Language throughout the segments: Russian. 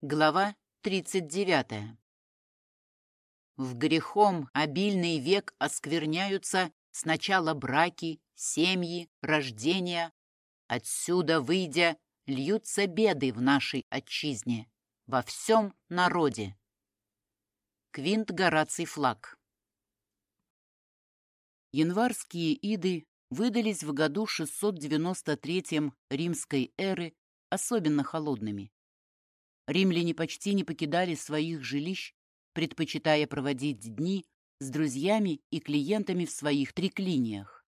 Глава 39. В грехом обильный век оскверняются сначала браки, семьи, рождения. Отсюда, выйдя, льются беды в нашей отчизне, во всем народе. Квинт Гораций Флаг Январские иды выдались в году 693 римской эры особенно холодными. Римляне почти не покидали своих жилищ, предпочитая проводить дни с друзьями и клиентами в своих триклиниях.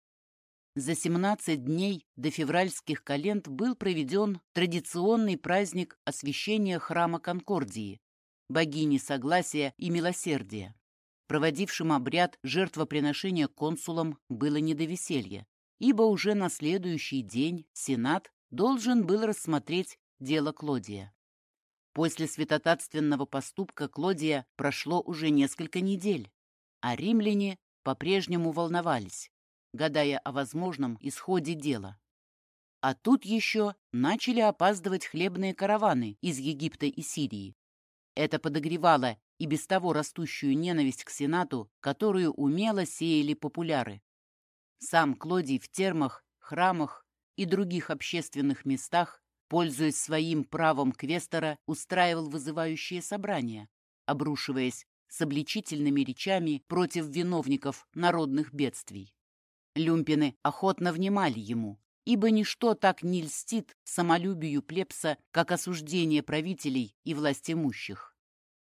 За 17 дней до февральских календ был проведен традиционный праздник освящения храма Конкордии, богини согласия и милосердия. Проводившим обряд жертвоприношения консулам было не до веселья, ибо уже на следующий день Сенат должен был рассмотреть дело Клодия. После святотатственного поступка Клодия прошло уже несколько недель, а римляне по-прежнему волновались, гадая о возможном исходе дела. А тут еще начали опаздывать хлебные караваны из Египта и Сирии. Это подогревало и без того растущую ненависть к Сенату, которую умело сеяли популяры. Сам Клодий в термах, храмах и других общественных местах пользуясь своим правом квестора, устраивал вызывающие собрания, обрушиваясь с обличительными речами против виновников народных бедствий. Люмпины охотно внимали ему, ибо ничто так не льстит самолюбию плебса, как осуждение правителей и властимущих.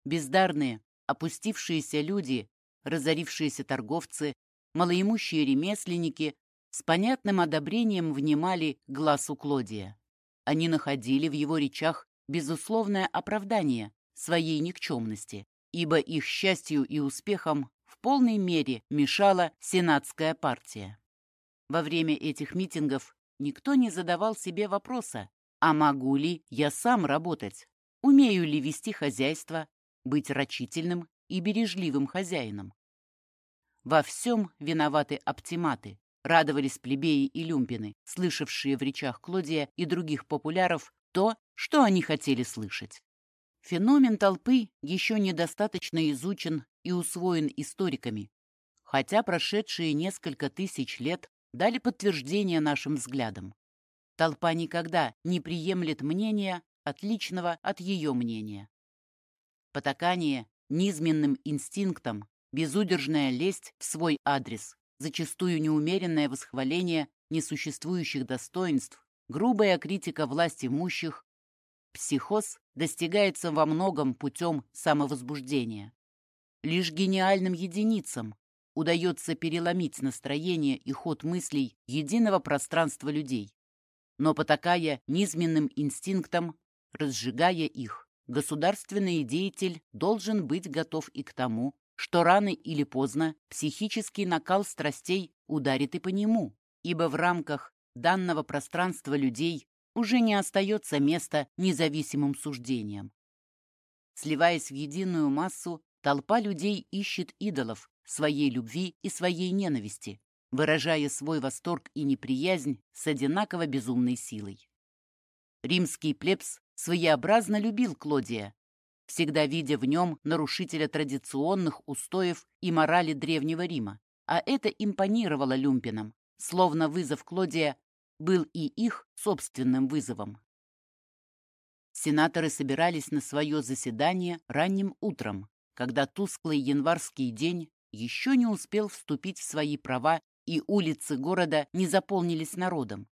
Бездарные, опустившиеся люди, разорившиеся торговцы, малоимущие ремесленники с понятным одобрением внимали глазу Клодия. Они находили в его речах безусловное оправдание своей никчемности, ибо их счастью и успехам в полной мере мешала сенатская партия. Во время этих митингов никто не задавал себе вопроса, а могу ли я сам работать, умею ли вести хозяйство, быть рачительным и бережливым хозяином. Во всем виноваты оптиматы, Радовались плебеи и люмпины, слышавшие в речах Клодия и других популяров то, что они хотели слышать. Феномен толпы еще недостаточно изучен и усвоен историками, хотя прошедшие несколько тысяч лет дали подтверждение нашим взглядам. Толпа никогда не приемлет мнения, отличного от ее мнения. Потакание низменным инстинктом, безудержная лесть в свой адрес зачастую неумеренное восхваление несуществующих достоинств, грубая критика власти имущих, психоз достигается во многом путем самовозбуждения. Лишь гениальным единицам удается переломить настроение и ход мыслей единого пространства людей. Но потакая низменным инстинктам, разжигая их, государственный деятель должен быть готов и к тому, что рано или поздно психический накал страстей ударит и по нему, ибо в рамках данного пространства людей уже не остается места независимым суждениям. Сливаясь в единую массу, толпа людей ищет идолов своей любви и своей ненависти, выражая свой восторг и неприязнь с одинаково безумной силой. Римский плебс своеобразно любил Клодия, всегда видя в нем нарушителя традиционных устоев и морали Древнего Рима. А это импонировало люмпинам, словно вызов Клодия был и их собственным вызовом. Сенаторы собирались на свое заседание ранним утром, когда тусклый январский день еще не успел вступить в свои права и улицы города не заполнились народом.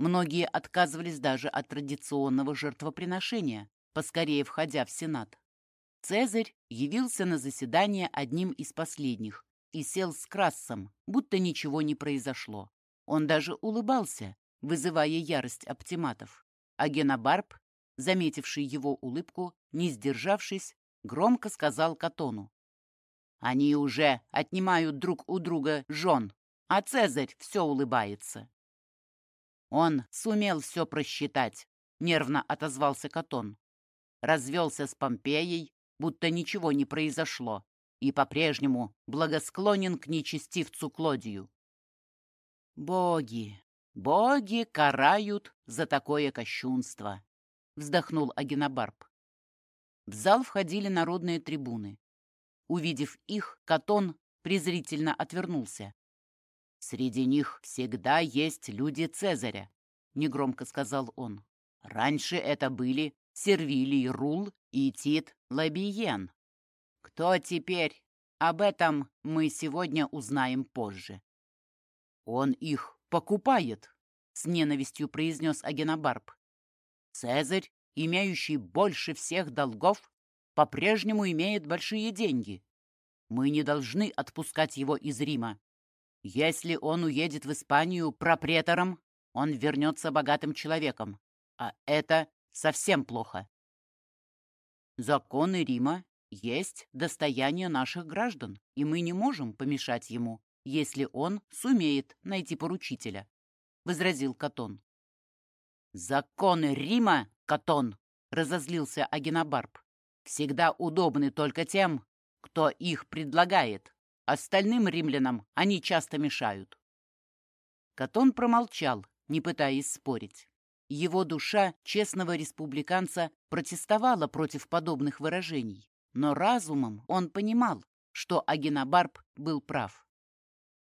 Многие отказывались даже от традиционного жертвоприношения, поскорее входя в Сенат. Цезарь явился на заседание одним из последних и сел с Крассом, будто ничего не произошло. Он даже улыбался, вызывая ярость оптиматов. А Генобарб, заметивший его улыбку, не сдержавшись, громко сказал Катону. «Они уже отнимают друг у друга жен, а Цезарь все улыбается». «Он сумел все просчитать», — нервно отозвался Катон развелся с Помпеей, будто ничего не произошло, и по-прежнему благосклонен к нечестивцу Клодию. «Боги, боги карают за такое кощунство», — вздохнул Агенобарб. В зал входили народные трибуны. Увидев их, Катон презрительно отвернулся. «Среди них всегда есть люди Цезаря», — негромко сказал он. «Раньше это были Сервилий Рул и Тит Лабиен. Кто теперь? Об этом мы сегодня узнаем позже». «Он их покупает», — с ненавистью произнес Агенобарб. «Цезарь, имеющий больше всех долгов, по-прежнему имеет большие деньги. Мы не должны отпускать его из Рима. Если он уедет в Испанию пропретором, он вернется богатым человеком. А это совсем плохо. Законы Рима есть достояние наших граждан, и мы не можем помешать ему, если он сумеет найти поручителя», — возразил Катон. «Законы Рима, Катон!» — разозлился Агенобарб. «Всегда удобны только тем, кто их предлагает. Остальным римлянам они часто мешают». Катон промолчал, не пытаясь спорить. Его душа честного республиканца протестовала против подобных выражений, но разумом он понимал, что Агенобарб был прав.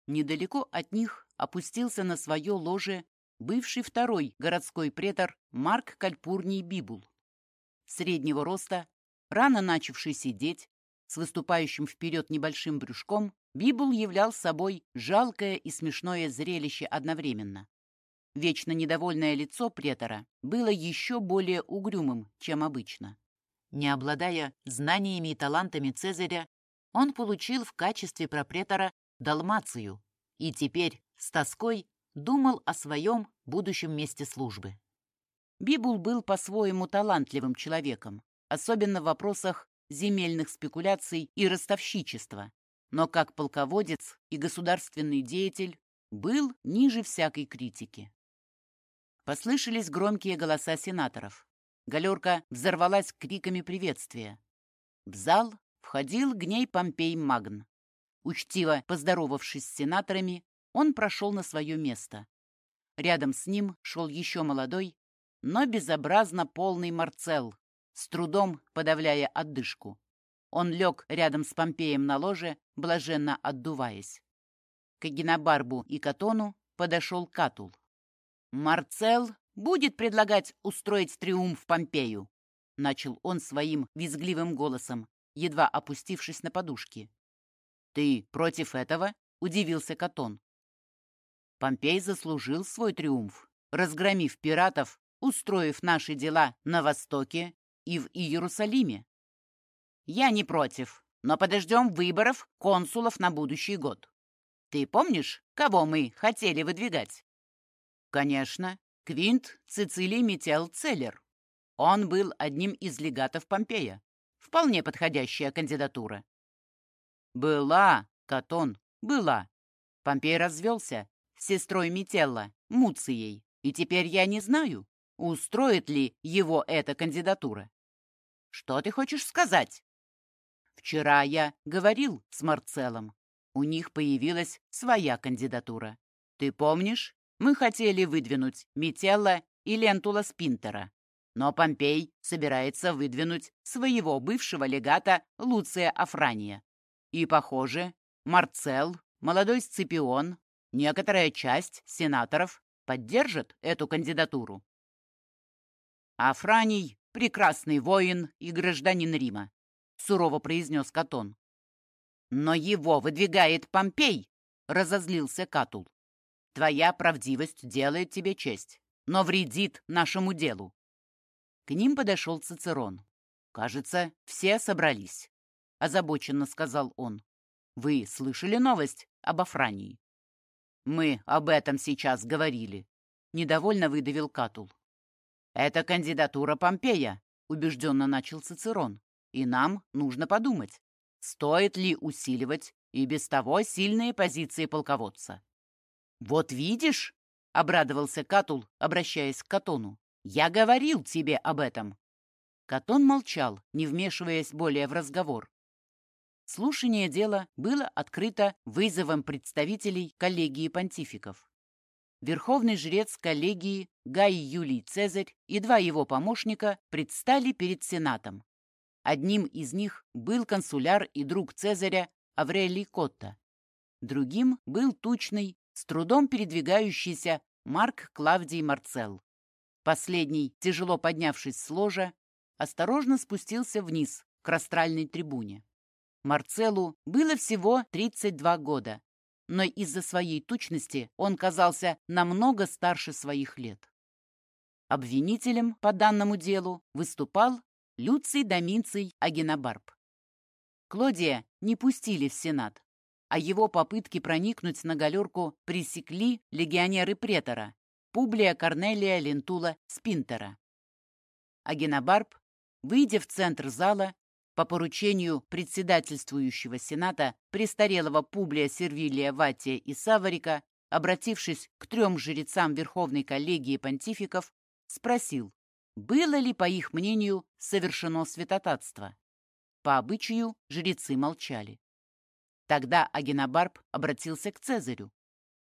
Недалеко от них опустился на свое ложе бывший второй городской претор Марк Кальпурний Бибул. Среднего роста, рано начавший сидеть, с выступающим вперед небольшим брюшком, Бибул являл собой жалкое и смешное зрелище одновременно. Вечно недовольное лицо претора было еще более угрюмым, чем обычно. Не обладая знаниями и талантами Цезаря, он получил в качестве пропретора Далмацию и теперь с тоской думал о своем будущем месте службы. Бибул был по-своему талантливым человеком, особенно в вопросах земельных спекуляций и ростовщичества, но как полководец и государственный деятель был ниже всякой критики. Послышались громкие голоса сенаторов. Галерка взорвалась криками приветствия. В зал входил гней Помпей Магн. Учтиво поздоровавшись с сенаторами, он прошел на свое место. Рядом с ним шел еще молодой, но безобразно полный Марцел, с трудом подавляя отдышку. Он лег рядом с Помпеем на ложе, блаженно отдуваясь. К Генобарбу и Катону подошел Катул. «Марцел будет предлагать устроить триумф Помпею», начал он своим визгливым голосом, едва опустившись на подушки. «Ты против этого?» — удивился Катон. Помпей заслужил свой триумф, разгромив пиратов, устроив наши дела на Востоке и в Иерусалиме. Я не против, но подождем выборов консулов на будущий год. Ты помнишь, кого мы хотели выдвигать? Конечно, Квинт Цицилий Метел Целлер. Он был одним из легатов Помпея. Вполне подходящая кандидатура. «Была, Катон, была». Помпей развелся с сестрой Метелла, Муцией, и теперь я не знаю, устроит ли его эта кандидатура. Что ты хочешь сказать? Вчера я говорил с Марцеллом. У них появилась своя кандидатура. Ты помнишь, мы хотели выдвинуть Метелла и Лентула Спинтера. Но Помпей собирается выдвинуть своего бывшего легата Луция Афрания. И, похоже, Марцел, молодой Сципион, некоторая часть сенаторов поддержит эту кандидатуру. «Афраний — прекрасный воин и гражданин Рима», — сурово произнес Катон. «Но его выдвигает Помпей», — разозлился Катул. «Твоя правдивость делает тебе честь, но вредит нашему делу». К ним подошел Цицерон. «Кажется, все собрались. — озабоченно сказал он. «Вы слышали новость об Афрании?» «Мы об этом сейчас говорили», — недовольно выдавил Катул. «Это кандидатура Помпея», — убежденно начал Цицерон. «И нам нужно подумать, стоит ли усиливать и без того сильные позиции полководца». «Вот видишь», — обрадовался Катул, обращаясь к Катону, — «я говорил тебе об этом». Катон молчал, не вмешиваясь более в разговор. Слушание дела было открыто вызовом представителей коллегии понтификов. Верховный жрец коллегии Гай Юлий Цезарь и два его помощника предстали перед Сенатом. Одним из них был консуляр и друг Цезаря Аврелий Котта. Другим был тучный, с трудом передвигающийся Марк Клавдий Марцел. Последний, тяжело поднявшись с ложа, осторожно спустился вниз, к растральной трибуне. Марцелу было всего 32 года, но из-за своей тучности он казался намного старше своих лет. Обвинителем по данному делу выступал Люций Доминций Агенобарб. Клодия не пустили в Сенат, а его попытки проникнуть на галерку пресекли легионеры претора Публия Корнелия Лентула Спинтера. Агенобарб, выйдя в центр зала, по поручению председательствующего Сената престарелого Публия Сервилия Ватия и Саварика, обратившись к трем жрецам Верховной коллегии понтификов, спросил, было ли, по их мнению, совершено святотатство. По обычаю жрецы молчали. Тогда Агенобарб обратился к Цезарю.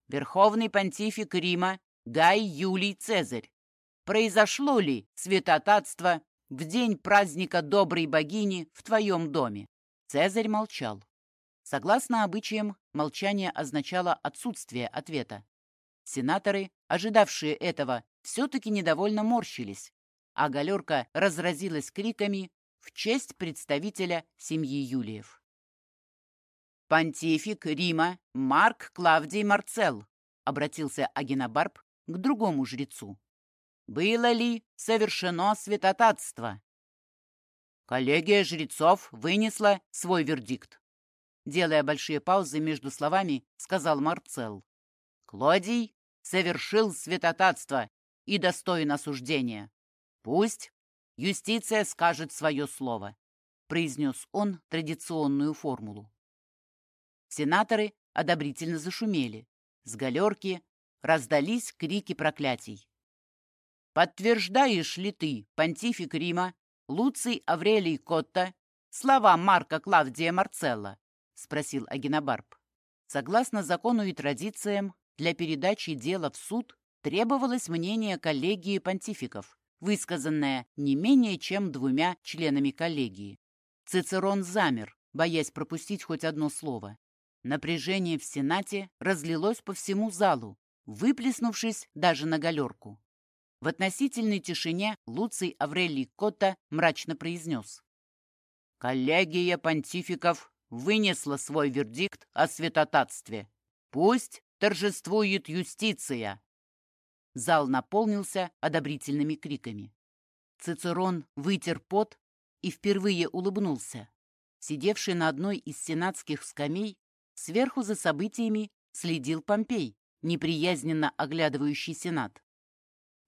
«Верховный понтифик Рима Гай Юлий Цезарь, произошло ли святотатство в день праздника доброй богини в твоем доме?» Цезарь молчал. Согласно обычаям, молчание означало отсутствие ответа. Сенаторы, ожидавшие этого, все-таки недовольно морщились, а галерка разразилась криками в честь представителя семьи Юлиев. «Понтифик Рима Марк Клавдий Марцел», — обратился Агенобарб к другому жрецу. Было ли совершено святотатство? Коллегия жрецов вынесла свой вердикт. Делая большие паузы между словами, сказал Марцел. Клодий совершил святотатство и достоин осуждения. Пусть юстиция скажет свое слово, произнес он традиционную формулу. Сенаторы одобрительно зашумели. С галерки раздались крики проклятий. Подтверждаешь ли ты, понтифик Рима, Луций Аврелий Котта, слова Марка Клавдия Марцелла? — спросил Агенобарб. Согласно закону и традициям, для передачи дела в суд требовалось мнение коллегии понтификов, высказанное не менее чем двумя членами коллегии. Цицерон замер, боясь пропустить хоть одно слово. Напряжение в Сенате разлилось по всему залу, выплеснувшись даже на галерку. В относительной тишине Луций Аврелий Котта мрачно произнес. «Коллегия понтификов вынесла свой вердикт о святотатстве. Пусть торжествует юстиция!» Зал наполнился одобрительными криками. Цицерон вытер пот и впервые улыбнулся. Сидевший на одной из сенатских скамей, сверху за событиями следил Помпей, неприязненно оглядывающий сенат.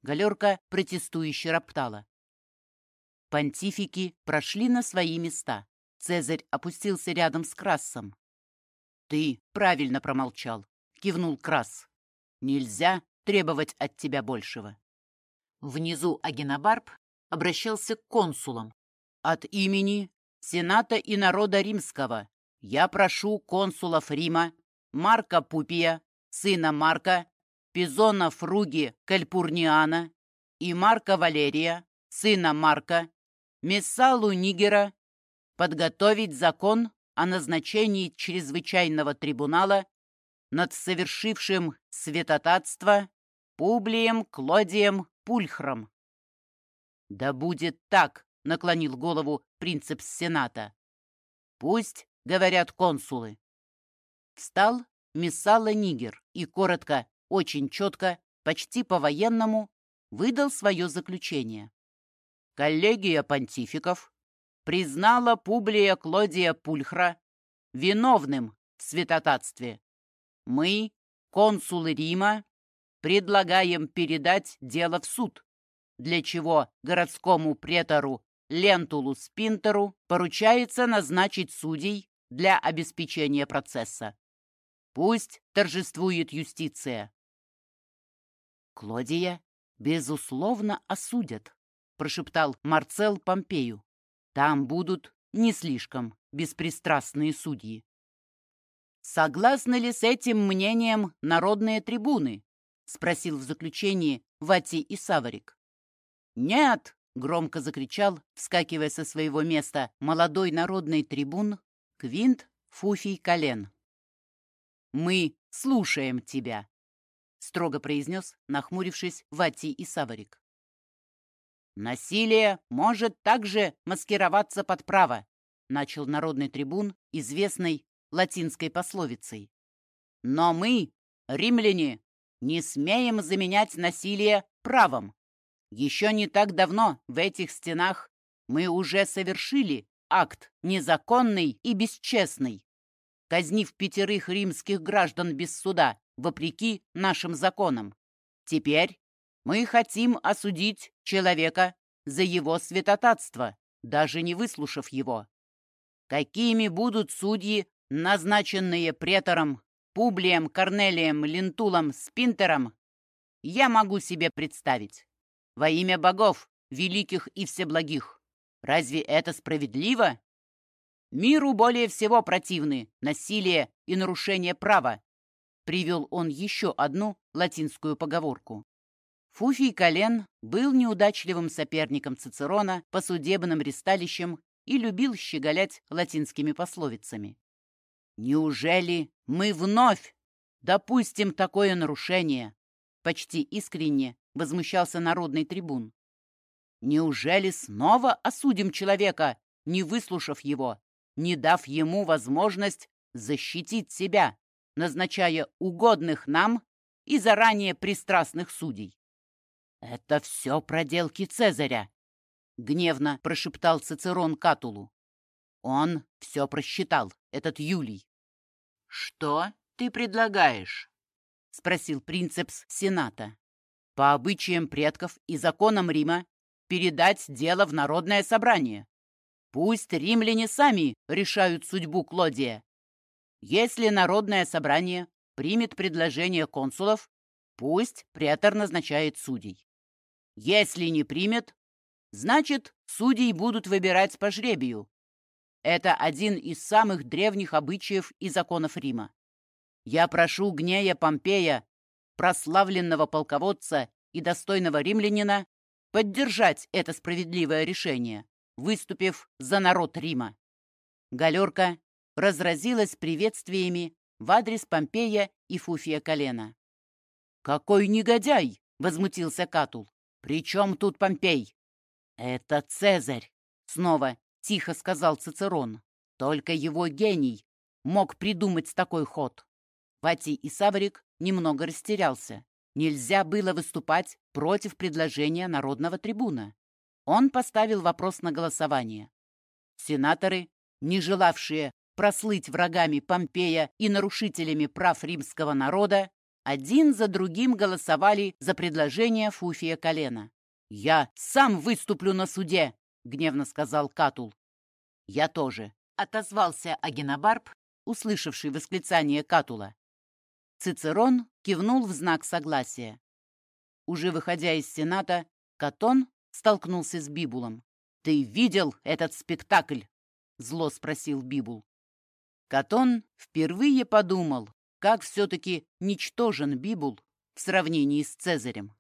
Галерка протестующе роптала. Понтифики прошли на свои места. Цезарь опустился рядом с Красом. «Ты правильно промолчал», — кивнул Крас. «Нельзя требовать от тебя большего». Внизу Агенобарб обращался к консулам. «От имени Сената и народа римского я прошу консулов Рима Марка Пупия, сына Марка, Пизона Фруги Кальпурниана и Марка Валерия, сына Марка, Мессалу Нигера, подготовить закон о назначении чрезвычайного трибунала над совершившим святотатство Публием Клодием Пульхром. «Да будет так!» — наклонил голову принцип Сената. «Пусть, — говорят консулы». Встал Мессала Нигер и коротко очень четко, почти по-военному, выдал свое заключение. Коллегия понтификов признала Публия Клодия Пульхра виновным в святотатстве. Мы, консулы Рима, предлагаем передать дело в суд, для чего городскому претору Лентулу Спинтеру поручается назначить судей для обеспечения процесса. Пусть торжествует юстиция. Клодия, безусловно, осудят, прошептал Марцел Помпею. Там будут не слишком беспристрастные судьи. Согласны ли с этим мнением народные трибуны? спросил в заключении Вати и Саварик. Нет, громко закричал, вскакивая со своего места, молодой народный трибун Квинт Фуфий Колен. «Мы слушаем тебя», — строго произнес, нахмурившись, Вати и Саварик. «Насилие может также маскироваться под право», — начал народный трибун, известной латинской пословицей. «Но мы, римляне, не смеем заменять насилие правом. Еще не так давно в этих стенах мы уже совершили акт незаконный и бесчестный, казнив пятерых римских граждан без суда, вопреки нашим законам. Теперь мы хотим осудить человека за его святотатство, даже не выслушав его. Какими будут судьи, назначенные претором, Публием, Корнелием, Лентулом, Спинтером, я могу себе представить. Во имя богов, великих и всеблагих. Разве это справедливо? Миру более всего противны насилие и нарушение права. Привел он еще одну латинскую поговорку. Фуфий Кален был неудачливым соперником Цицерона по судебным ристалищам и любил щеголять латинскими пословицами. «Неужели мы вновь допустим такое нарушение?» Почти искренне возмущался народный трибун. «Неужели снова осудим человека, не выслушав его, не дав ему возможность защитить себя, назначая угодных нам и заранее пристрастных судей?» «Это все проделки Цезаря!» — гневно прошептал Цицерон Катулу. Он все просчитал, этот Юлий. «Что ты предлагаешь?» — спросил принцепс Сената. «По обычаям предков и законам Рима передать дело в народное собрание. Пусть римляне сами решают судьбу Клодия. Если народное собрание примет предложение консулов, пусть претор назначает судей. Если не примет, значит, судей будут выбирать по жребию, это один из самых древних обычаев и законов Рима. Я прошу Гнея Помпея, прославленного полководца и достойного римлянина, поддержать это справедливое решение, выступив за народ Рима. Галерка разразилась приветствиями в адрес Помпея и Фуфия Колена. «Какой негодяй!» — возмутился Катул. «При чем тут Помпей?» «Это Цезарь!» — снова тихо сказал Цицерон. Только его гений мог придумать такой ход. Вати и Саврик немного растерялся. Нельзя было выступать против предложения народного трибуна. Он поставил вопрос на голосование. Сенаторы, не желавшие прослыть врагами Помпея и нарушителями прав римского народа, один за другим голосовали за предложение Фуфия Колена. «Я сам выступлю на суде!» — гневно сказал Катул. «Я тоже», — отозвался Агенобарб, услышавший восклицание Катула. Цицерон кивнул в знак согласия. Уже выходя из Сената, Катон столкнулся с Бибулом. «Ты видел этот спектакль?» — зло спросил Бибул. Катон впервые подумал, как все-таки ничтожен Бибул в сравнении с Цезарем.